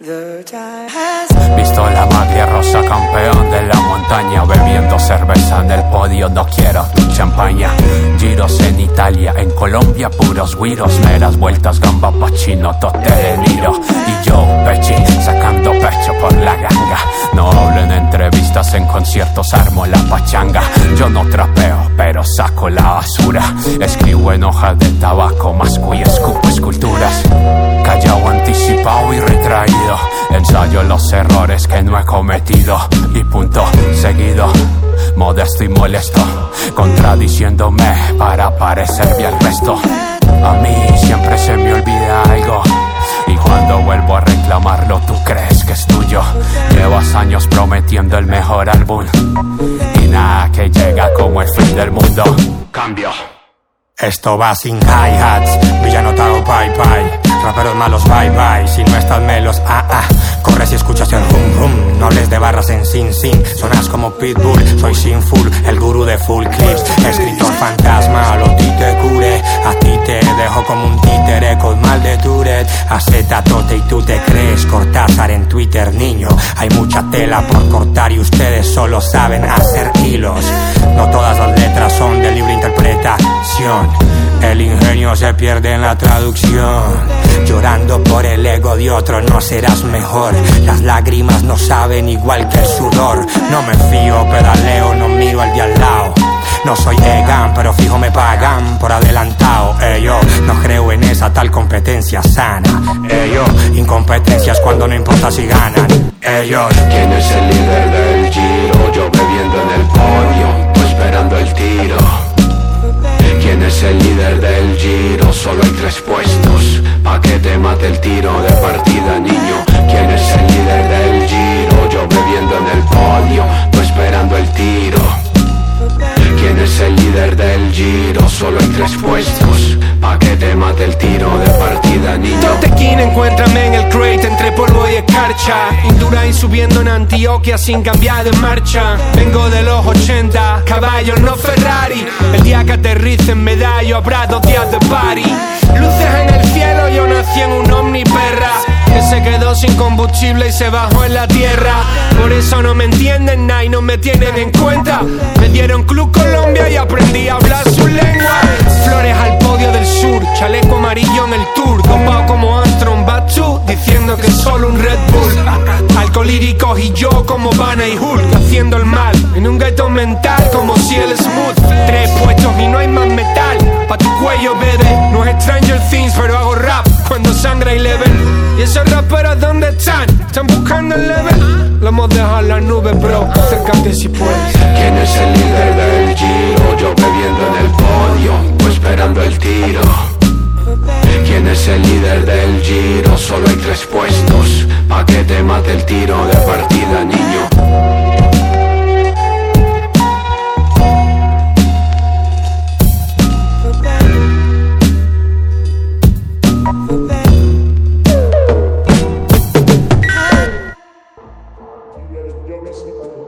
Visto la maglia rosa, campeón de la montaña, bebiendo cerveza en el podio, no quiero champaña. Giros en Italia, en Colombia, puros guiros, meras vueltas, gamba, pachino, tote de niro. Y yo, pechi, sacando pecho por la ganga. No hablo en entrevistas, en conciertos, armo la pachanga. Yo no trapeo, pero saco la basura. Escribo en hojas de tabaco, masco y escupo esculturas. Callao, anticipado y retraído. Ensayo los errores que no he cometido. Y punto seguido. Modesto y molesto, contradiciéndome para parecerme al resto. A mí siempre se me olvida algo. Y cuando vuelvo a reclamarlo, tú crees que es tuyo. Llevas años prometiendo el mejor álbum. Y nada que llega como el fin del mundo. Cambio. Esto va sin hi-hats, villano tago bye bye Raperos malos bye bye, si no estás melos ah ah. Corres y escuchas el rum rum, no hables de barras en sin sin. Sonas como Pitbull, soy Sinful, el gurú de full clips. Escritor fantasma, lo ti te cure A ti te dejo como un títere con mal de Tourette. Aceta tote y tú te crees Cortázar en Twitter niño. Hay mucha tela por cortar y ustedes solo saben hacer hilos. No todas las letras son de libre interpretación el ingenio se pierde en la traducción. Llorando por el ego de otro no serás mejor. Las lágrimas no saben igual que el sudor. No me fío, pedaleo, no miro al de al lado. No soy Egan, pero fijo me pagan por adelantado. Ello, no creo en esa tal competencia sana. Ello, incompetencias cuando no importa si ganan. Ellos, ¿quién es el ¿Quién es el líder del giro? Solo hay tres puestos. Pa' que te mate el tiro de partida, niño. ¿Quién es el líder del giro? Yo bebiendo en el podio Tú esperando el tiro. ¿Quién es el líder del giro? Solo hay tres puestos. Pa' que te mate el tiro de partida, niño. Totequín, encuéntrame en el crate Entre polvo y escarcha. Indurain subiendo en Antioquia Sin cambiar de marcha. Vengo de los 80 Caballos, no Ferrari día que aterrice en medallo Habrá dos días de party Luces en el cielo Yo nací en un omni perra que se quedó sin combustible y se bajó en la tierra. Por eso no me entienden nada y no me tienen en cuenta. Me dieron Club Colombia y aprendí a hablar su lengua. Flores al podio del sur, chaleco amarillo en el tour. Dopado como Antron Batu, diciendo que solo un Red Bull. Alcolíricos y yo como Vanna y Hulk, haciendo el mal. En un gueto mental como si el smooth. Tres puestos y no hay más metal. Pa' tu cuello, bebé. No es Stranger Things, pero hago rap cuando sangra y leven. Y esos raperos, ¿dónde están? ¿Están buscando el level? Lo hemos dejado en la nube, bro. Acércate si puedes. ¿Quién es el líder del giro? Yo bebiendo en el podio, tú esperando el tiro. ¿Quién es el líder del giro? Solo hay tres puestos Pa' que te mate el tiro de partida, niño La